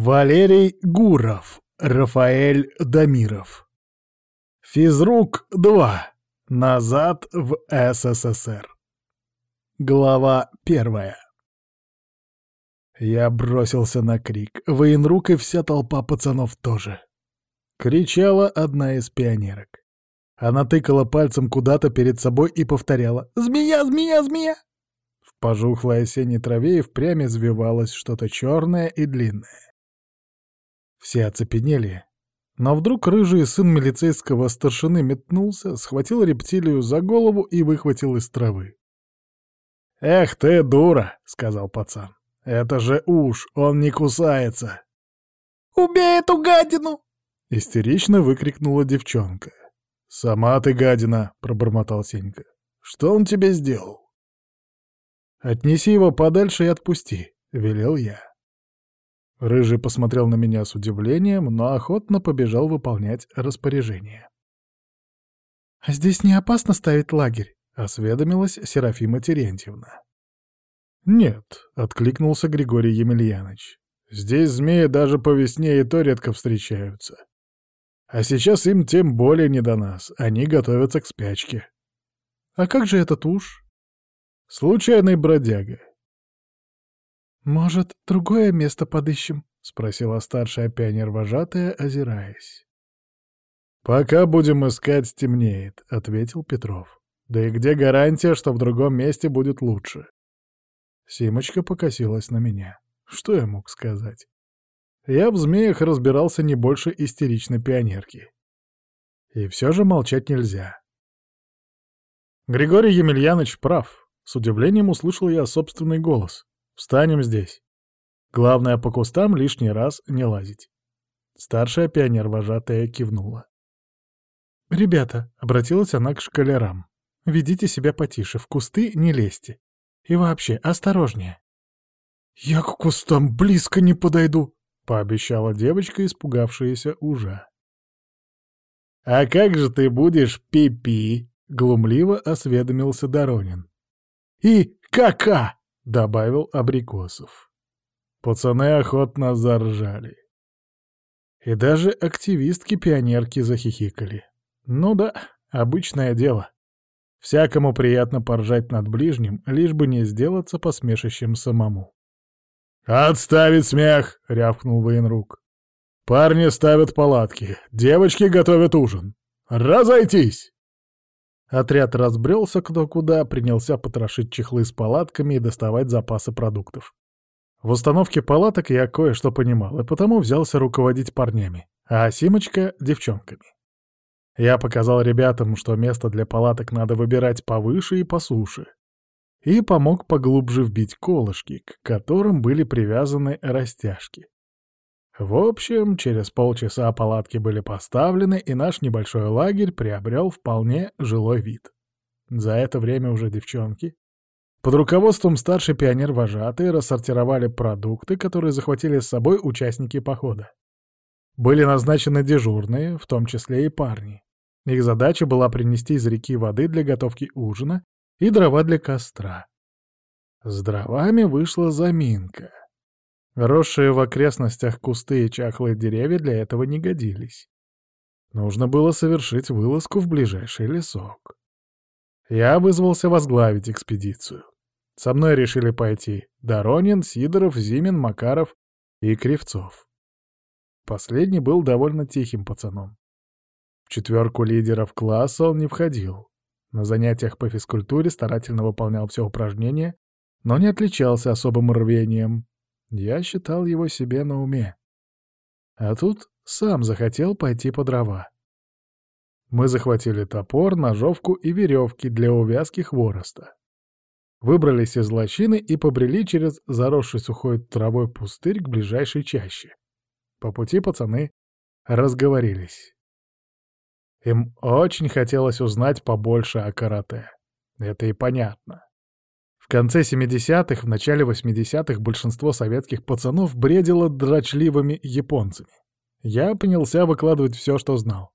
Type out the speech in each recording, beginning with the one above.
Валерий Гуров, Рафаэль Дамиров. Физрук 2. Назад в СССР. Глава первая. Я бросился на крик. Военрук и вся толпа пацанов тоже. Кричала одна из пионерок. Она тыкала пальцем куда-то перед собой и повторяла «Змея, змея, змея!». В пожухлой осенней траве и впрямь извивалось что-то черное и длинное. Все оцепенели. Но вдруг рыжий сын милицейского старшины метнулся, схватил рептилию за голову и выхватил из травы. «Эх ты, дура!» — сказал пацан. «Это же уж, он не кусается!» «Убей эту гадину!» — истерично выкрикнула девчонка. «Сама ты гадина!» — пробормотал Сенька. «Что он тебе сделал?» «Отнеси его подальше и отпусти», — велел я. Рыжий посмотрел на меня с удивлением, но охотно побежал выполнять распоряжение. «А здесь не опасно ставить лагерь?» — осведомилась Серафима Терентьевна. «Нет», — откликнулся Григорий Емельянович. «Здесь змеи даже по весне и то редко встречаются. А сейчас им тем более не до нас, они готовятся к спячке». «А как же этот уж?» «Случайный бродяга. «Может, другое место подыщем?» — спросила старшая пионер-вожатая, озираясь. «Пока будем искать, стемнеет», — ответил Петров. «Да и где гарантия, что в другом месте будет лучше?» Симочка покосилась на меня. Что я мог сказать? Я в змеях разбирался не больше истеричной пионерки. И все же молчать нельзя. Григорий Емельянович прав. С удивлением услышал я собственный голос. Встанем здесь. Главное, по кустам лишний раз не лазить. Старшая пионер-вожатая кивнула. «Ребята», — обратилась она к школярам, — «ведите себя потише, в кусты не лезьте. И вообще, осторожнее». «Я к кустам близко не подойду», — пообещала девочка, испугавшаяся ужа. «А как же ты будешь пипи?» — глумливо осведомился Доронин. «И кака!» — добавил Абрикосов. Пацаны охотно заржали. И даже активистки-пионерки захихикали. Ну да, обычное дело. Всякому приятно поржать над ближним, лишь бы не сделаться посмешищем самому. «Отставить смех!» — рявкнул военрук. «Парни ставят палатки, девочки готовят ужин. Разойтись!» Отряд разбрелся кто куда, принялся потрошить чехлы с палатками и доставать запасы продуктов. В установке палаток я кое-что понимал, и потому взялся руководить парнями, а Симочка — девчонками. Я показал ребятам, что место для палаток надо выбирать повыше и по суше, и помог поглубже вбить колышки, к которым были привязаны растяжки. В общем, через полчаса палатки были поставлены, и наш небольшой лагерь приобрел вполне жилой вид. За это время уже девчонки под руководством старшей пионер-вожатой рассортировали продукты, которые захватили с собой участники похода. Были назначены дежурные, в том числе и парни. Их задача была принести из реки воды для готовки ужина и дрова для костра. С дровами вышла заминка. Росшие в окрестностях кусты и чахлые деревья для этого не годились. Нужно было совершить вылазку в ближайший лесок. Я вызвался возглавить экспедицию. Со мной решили пойти Доронин, Сидоров, Зимин, Макаров и Кривцов. Последний был довольно тихим пацаном. В четверку лидеров класса он не входил. На занятиях по физкультуре старательно выполнял все упражнения, но не отличался особым рвением, я считал его себе на уме. А тут сам захотел пойти по дрова. Мы захватили топор, ножовку и веревки для увязки хвороста. Выбрались из лощины и побрели через заросший сухой травой пустырь к ближайшей чаще. По пути пацаны разговорились. Им очень хотелось узнать побольше о карате. Это и понятно. В конце 70-х, в начале 80-х большинство советских пацанов бредило дрочливыми японцами. Я принялся выкладывать все, что знал.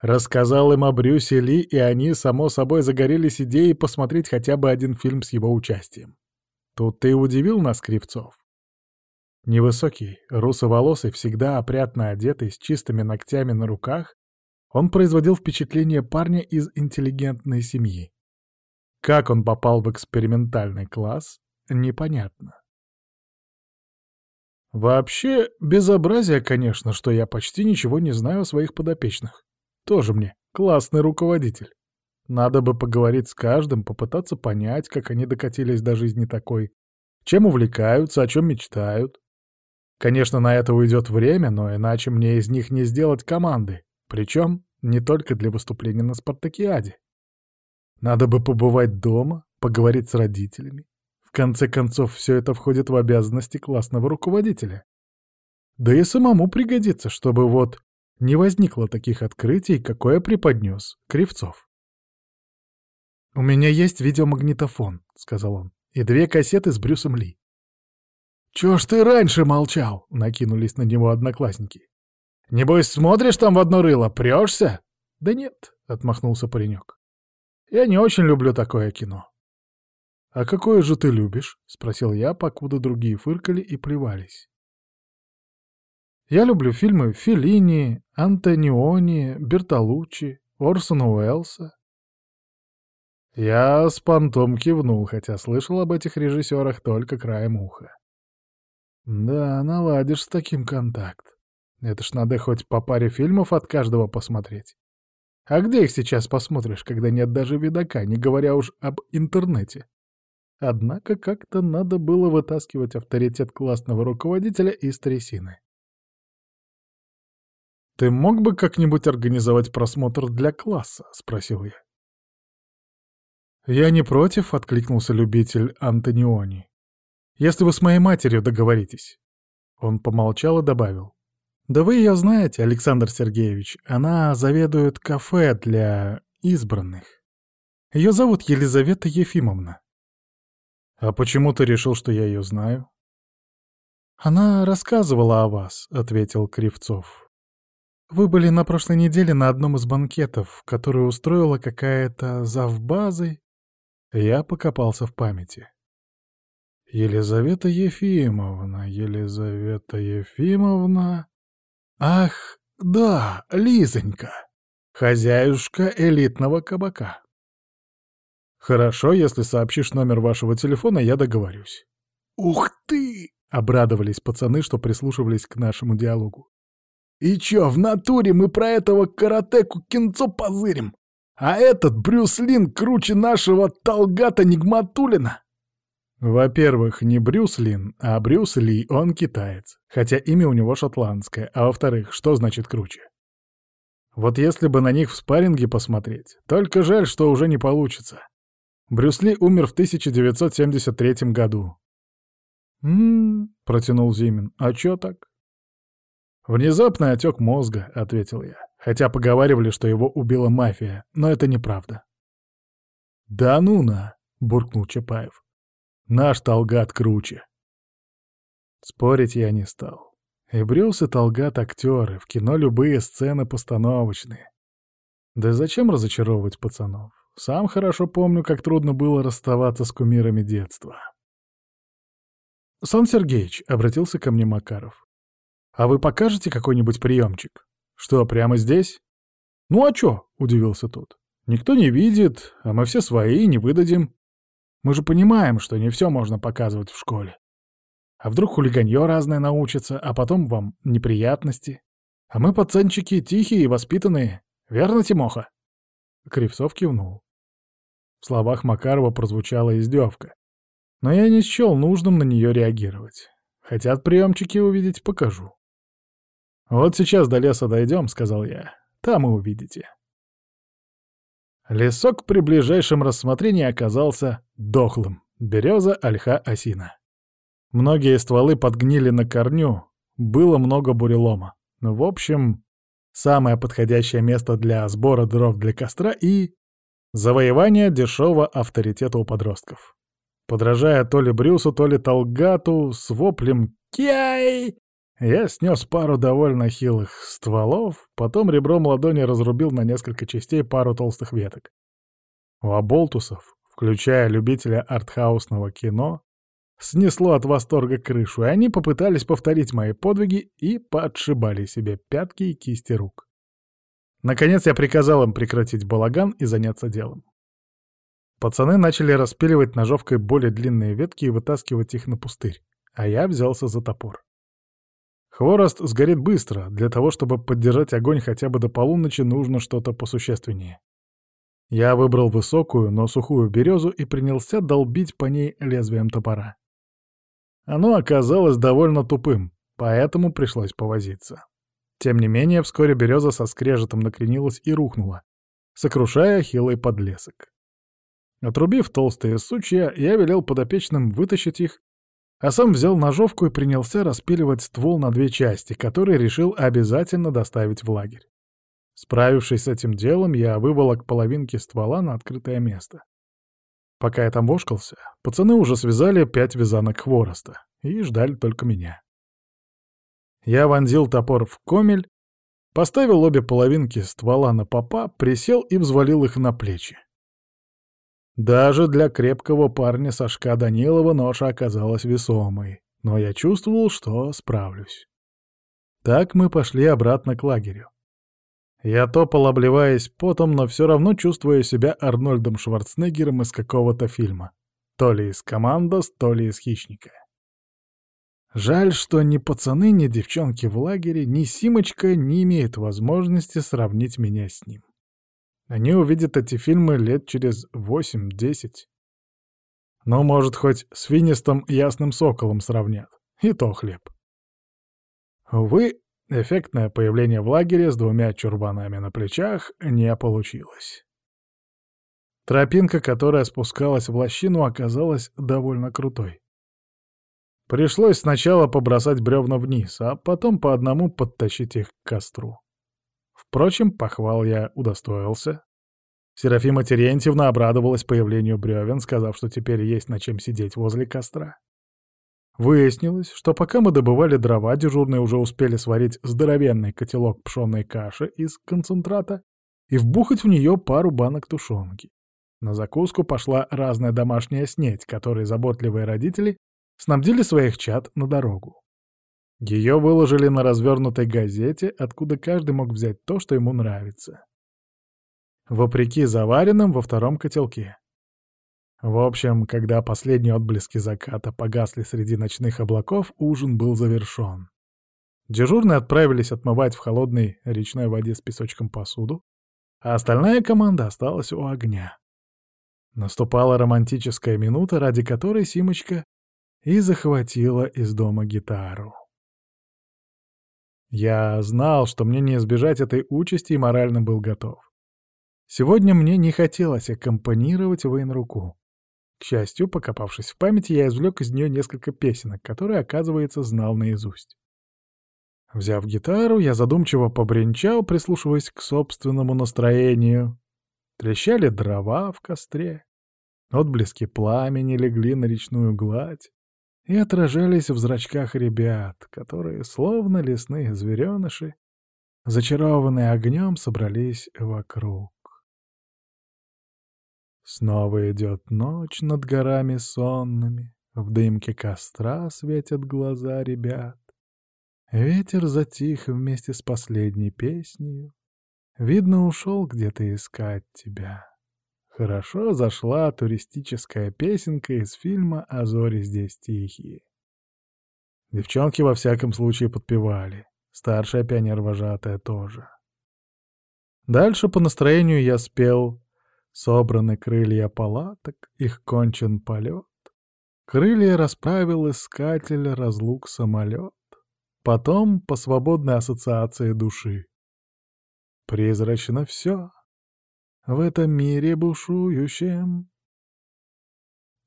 Рассказал им о Брюсе Ли, и они, само собой, загорелись идеей посмотреть хотя бы один фильм с его участием. Тут ты удивил нас, Кривцов. Невысокий, русоволосый, всегда опрятно одетый, с чистыми ногтями на руках, он производил впечатление парня из интеллигентной семьи. Как он попал в экспериментальный класс, непонятно. Вообще, безобразие, конечно, что я почти ничего не знаю о своих подопечных. Тоже мне классный руководитель. Надо бы поговорить с каждым, попытаться понять, как они докатились до жизни такой, чем увлекаются, о чем мечтают. Конечно, на это уйдет время, но иначе мне из них не сделать команды. Причем не только для выступления на спартакиаде. Надо бы побывать дома, поговорить с родителями. В конце концов, все это входит в обязанности классного руководителя. Да и самому пригодится, чтобы вот не возникло таких открытий, какое преподнес Кривцов. «У меня есть видеомагнитофон», — сказал он, — «и две кассеты с Брюсом Ли». «Чё ж ты раньше молчал?» — накинулись на него одноклассники. «Небось, смотришь там в одно рыло, прёшься?» «Да нет», — отмахнулся паренек. «Я не очень люблю такое кино». «А какое же ты любишь?» — спросил я, покуда другие фыркали и плевались. Я люблю фильмы Феллини, Антониони, Бертолуччи, Орсона Уэллса. Я с понтом кивнул, хотя слышал об этих режиссерах только краем уха. Да, наладишь с таким контакт. Это ж надо хоть по паре фильмов от каждого посмотреть. А где их сейчас посмотришь, когда нет даже видака, не говоря уж об интернете? Однако как-то надо было вытаскивать авторитет классного руководителя из трясины. «Ты мог бы как-нибудь организовать просмотр для класса?» — спросил я. «Я не против», — откликнулся любитель Антониони. «Если вы с моей матерью договоритесь». Он помолчал и добавил. «Да вы ее знаете, Александр Сергеевич. Она заведует кафе для избранных. Ее зовут Елизавета Ефимовна». «А почему ты решил, что я ее знаю?» «Она рассказывала о вас», — ответил Кривцов. «Вы были на прошлой неделе на одном из банкетов, который устроила какая-то завбазой». Я покопался в памяти. «Елизавета Ефимовна, Елизавета Ефимовна...» Ах, да, Лизонька, хозяюшка элитного кабака. Хорошо, если сообщишь номер вашего телефона, я договорюсь. Ух ты! Обрадовались пацаны, что прислушивались к нашему диалогу. И чё, в натуре мы про этого каратеку кинцо позырим? А этот Брюс Лин круче нашего Талгата Нигматулина? Во-первых, не Брюс Лин, а Брюс Ли, он китаец, хотя имя у него шотландское, а во-вторых, что значит круче? Вот если бы на них в спарринге посмотреть, только жаль, что уже не получится. Брюс Ли умер в 1973 году. «М-м-м», протянул Зимин, — «а чё так?» «Внезапный отек мозга», — ответил я, хотя поговаривали, что его убила мафия, но это неправда. «Да ну на!» — буркнул Чапаев. Наш Талгат круче. Спорить я не стал. И Брюс и Талгат — актеры, в кино любые сцены постановочные. Да зачем разочаровывать пацанов? Сам хорошо помню, как трудно было расставаться с кумирами детства. «Сан Сергеевич», — обратился ко мне Макаров, — «а вы покажете какой-нибудь приемчик? Что, прямо здесь?» «Ну а чё?» — удивился тот. «Никто не видит, а мы все свои, не выдадим». Мы же понимаем, что не все можно показывать в школе. А вдруг хулиганье разное научится, а потом вам неприятности? А мы, пацанчики, тихие и воспитанные. Верно, Тимоха?» Кривцов кивнул. В словах Макарова прозвучала издевка. Но я не счел нужным на нее реагировать. Хотят приемчики увидеть, покажу. «Вот сейчас до леса дойдем», — сказал я. «Там и увидите». Лесок при ближайшем рассмотрении оказался дохлым. Береза, ольха, осина. Многие стволы подгнили на корню, было много бурелома. В общем, самое подходящее место для сбора дров для костра и завоевания дешевого авторитета у подростков. Подражая то ли Брюсу, то ли Талгату, с воплем «Кяй!» Я снес пару довольно хилых стволов, потом ребром ладони разрубил на несколько частей пару толстых веток. У оболтусов, включая любителя артхаусного кино, снесло от восторга крышу, и они попытались повторить мои подвиги и подшибали себе пятки и кисти рук. Наконец я приказал им прекратить балаган и заняться делом. Пацаны начали распиливать ножовкой более длинные ветки и вытаскивать их на пустырь, а я взялся за топор. Хворост сгорит быстро, для того, чтобы поддержать огонь хотя бы до полуночи, нужно что-то посущественнее. Я выбрал высокую, но сухую березу и принялся долбить по ней лезвием топора. Оно оказалось довольно тупым, поэтому пришлось повозиться. Тем не менее, вскоре береза со скрежетом накренилась и рухнула, сокрушая хилый подлесок. Отрубив толстые сучья, я велел подопечным вытащить их, а сам взял ножовку и принялся распиливать ствол на две части, которые решил обязательно доставить в лагерь. Справившись с этим делом, я выволок половинки ствола на открытое место. Пока я там вошкался, пацаны уже связали пять вязанок хвороста и ждали только меня. Я вонзил топор в комель, поставил обе половинки ствола на попа, присел и взвалил их на плечи. Даже для крепкого парня Сашка Данилова ноша оказалась весомой, но я чувствовал, что справлюсь. Так мы пошли обратно к лагерю. Я топал, обливаясь потом, но все равно чувствуя себя Арнольдом Шварценеггером из какого-то фильма. То ли из «Командос», то ли из «Хищника». Жаль, что ни пацаны, ни девчонки в лагере, ни Симочка не имеют возможности сравнить меня с ним. Они увидят эти фильмы лет через восемь-десять. Ну, может, хоть с финистом ясным соколом сравнят. И то хлеб. Увы, эффектное появление в лагере с двумя чурбанами на плечах не получилось. Тропинка, которая спускалась в лощину, оказалась довольно крутой. Пришлось сначала побросать бревна вниз, а потом по одному подтащить их к костру. Впрочем, похвал я удостоился. Серафима Терентьевна обрадовалась появлению бревен, сказав, что теперь есть на чем сидеть возле костра. Выяснилось, что пока мы добывали дрова, дежурные уже успели сварить здоровенный котелок пшенной каши из концентрата и вбухать в нее пару банок тушенки. На закуску пошла разная домашняя снеть, которой заботливые родители снабдили своих чад на дорогу. Ее выложили на развернутой газете, откуда каждый мог взять то, что ему нравится. Вопреки заваренным во втором котелке. В общем, когда последние отблески заката погасли среди ночных облаков, ужин был завершен. Дежурные отправились отмывать в холодной речной воде с песочком посуду, а остальная команда осталась у огня. Наступала романтическая минута, ради которой Симочка и захватила из дома гитару. Я знал, что мне не избежать этой участи и морально был готов. Сегодня мне не хотелось аккомпанировать военруку. К счастью, покопавшись в памяти, я извлек из нее несколько песенок, которые, оказывается, знал наизусть. Взяв гитару, я задумчиво побренчал, прислушиваясь к собственному настроению. Трещали дрова в костре, отблески пламени легли на речную гладь и отражались в зрачках ребят, которые, словно лесные звереныши, зачарованные огнем, собрались вокруг. Снова идет ночь над горами сонными, в дымке костра светят глаза ребят. Ветер затих вместе с последней песней, видно, ушел где-то искать тебя. Хорошо зашла туристическая песенка из фильма «А зори здесь тихие». Девчонки во всяком случае подпевали. Старшая пионер-вожатая тоже. Дальше по настроению я спел «Собраны крылья палаток, их кончен полет, Крылья расправил искатель разлук самолет, Потом по свободной ассоциации души. Призрачно все, в этом мире бушующем.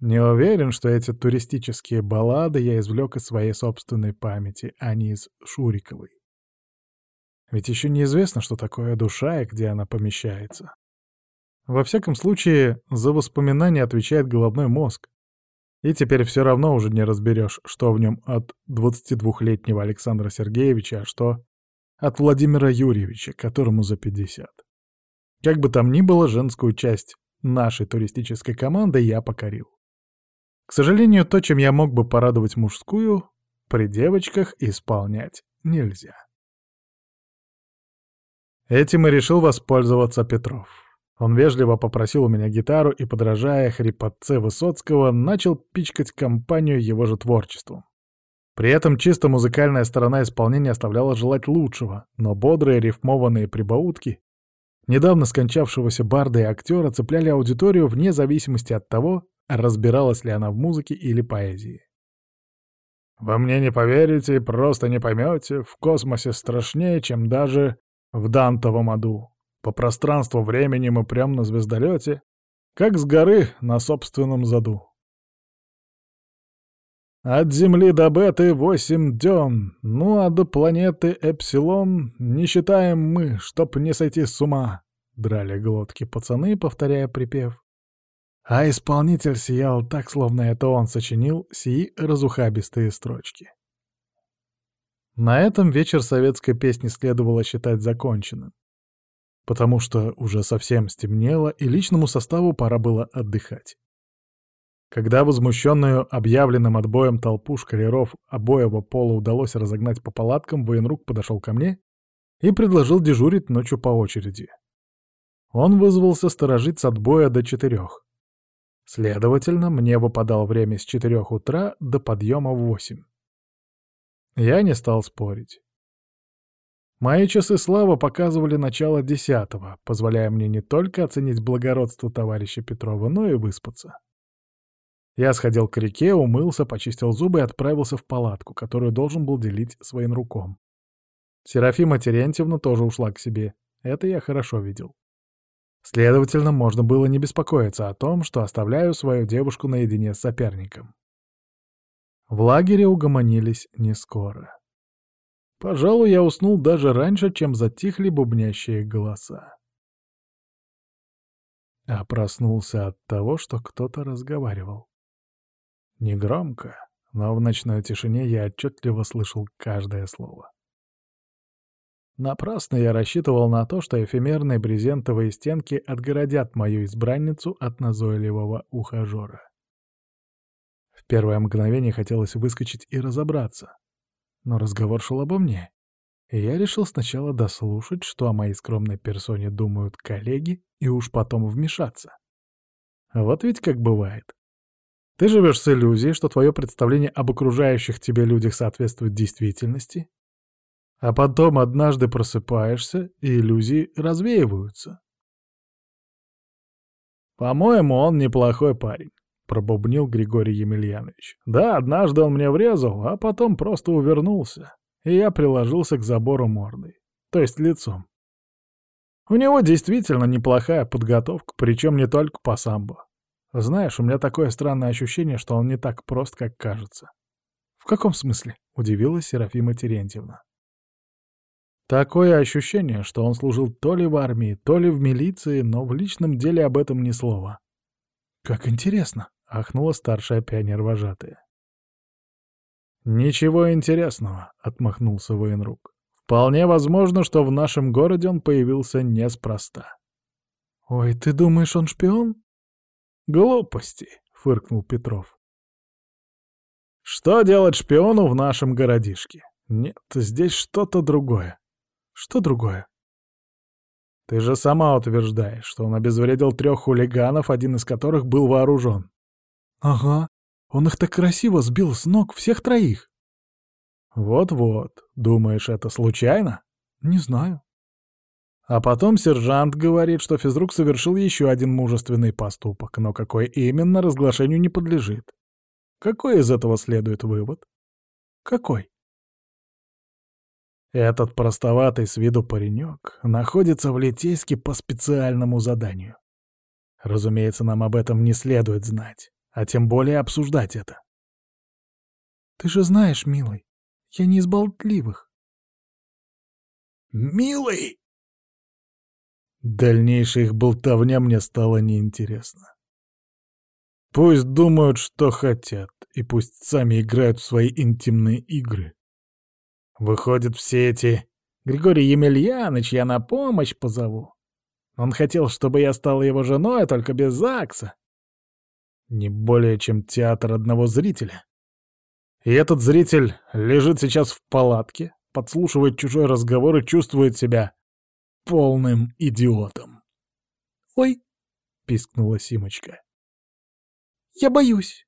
Не уверен, что эти туристические баллады я извлек из своей собственной памяти, а не из Шуриковой. Ведь еще неизвестно, что такое душа и где она помещается. Во всяком случае, за воспоминания отвечает головной мозг. И теперь все равно уже не разберешь, что в нем от 22-летнего Александра Сергеевича, а что от Владимира Юрьевича, которому за 50. Как бы там ни было, женскую часть нашей туристической команды я покорил. К сожалению, то, чем я мог бы порадовать мужскую, при девочках исполнять нельзя. Этим и решил воспользоваться Петров. Он вежливо попросил у меня гитару и, подражая хрипотце Высоцкого, начал пичкать компанию его же творчеством. При этом чисто музыкальная сторона исполнения оставляла желать лучшего, но бодрые рифмованные прибаутки недавно скончавшегося барда и актера цепляли аудиторию вне зависимости от того, разбиралась ли она в музыке или поэзии. «Вы мне не поверите просто не поймете, в космосе страшнее, чем даже в Дантовом аду. По пространству времени мы прям на звездолете, как с горы на собственном заду. От Земли до Беты восемь дён, ну а до планеты Эпсилон не считаем мы, чтоб не сойти с ума. Драли глотки пацаны, повторяя припев. А исполнитель сиял так, словно это он сочинил сии разухабистые строчки. На этом вечер советской песни следовало считать законченным, потому что уже совсем стемнело, и личному составу пора было отдыхать. Когда возмущенную объявленным отбоем толпу шкалеров обоего пола удалось разогнать по палаткам, военрук подошел ко мне и предложил дежурить ночью по очереди. Он вызвался сторожить с отбоя до четырех. Следовательно, мне выпадало время с четырех утра до подъема в восемь. Я не стал спорить. Мои часы славы показывали начало десятого, позволяя мне не только оценить благородство товарища Петрова, но и выспаться. Я сходил к реке, умылся, почистил зубы и отправился в палатку, которую должен был делить своим руком. Серафима Терентьевна тоже ушла к себе. Это я хорошо видел. Следовательно, можно было не беспокоиться о том, что оставляю свою девушку наедине с соперником. В лагере угомонились не скоро. Пожалуй, я уснул даже раньше, чем затихли бубнящие голоса. А проснулся от того, что кто-то разговаривал. Негромко, но в ночной тишине я отчетливо слышал каждое слово. Напрасно я рассчитывал на то, что эфемерные брезентовые стенки отгородят мою избранницу от назойливого ухажера первое мгновение хотелось выскочить и разобраться. Но разговор шел обо мне. И я решил сначала дослушать, что о моей скромной персоне думают коллеги, и уж потом вмешаться. Вот ведь как бывает. Ты живешь с иллюзией, что твое представление об окружающих тебе людях соответствует действительности, а потом однажды просыпаешься, и иллюзии развеиваются. По-моему, он неплохой парень пробубнил Григорий Емельянович. «Да, однажды он мне врезал, а потом просто увернулся, и я приложился к забору мордой, то есть лицом. У него действительно неплохая подготовка, причем не только по самбо. Знаешь, у меня такое странное ощущение, что он не так прост, как кажется». «В каком смысле?» — удивилась Серафима Терентьевна. Такое ощущение, что он служил то ли в армии, то ли в милиции, но в личном деле об этом ни слова. «Как интересно!» — ахнула старшая пионер-вожатая. «Ничего интересного», — отмахнулся военрук. «Вполне возможно, что в нашем городе он появился неспроста». «Ой, ты думаешь, он шпион?» «Глупости», — фыркнул Петров. «Что делать шпиону в нашем городишке? Нет, здесь что-то другое». «Что другое?» «Ты же сама утверждаешь, что он обезвредил трех хулиганов, один из которых был вооружен. «Ага, он их так красиво сбил с ног всех троих». «Вот-вот, думаешь, это случайно?» «Не знаю». А потом сержант говорит, что физрук совершил еще один мужественный поступок, но какой именно разглашению не подлежит. Какой из этого следует вывод? Какой? Этот простоватый с виду паренек находится в Литейске по специальному заданию. Разумеется, нам об этом не следует знать а тем более обсуждать это. «Ты же знаешь, милый, я не из болтливых». «Милый!» Дальнейшая их болтовня мне стала неинтересна. Пусть думают, что хотят, и пусть сами играют в свои интимные игры. Выходят, все эти... Григорий Емельяныч, я на помощь позову. Он хотел, чтобы я стала его женой, только без ЗАГСа. Не более чем театр одного зрителя. И этот зритель лежит сейчас в палатке, подслушивает чужой разговор и чувствует себя полным идиотом. «Ой!» — пискнула Симочка. «Я боюсь!»